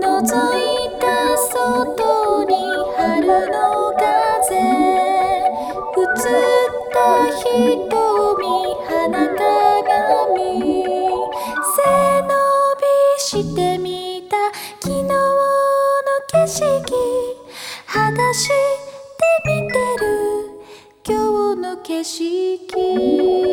覗いた外に春の風映った瞳花鏡背伸びしてみた昨日の景色裸足で見てる今日の景色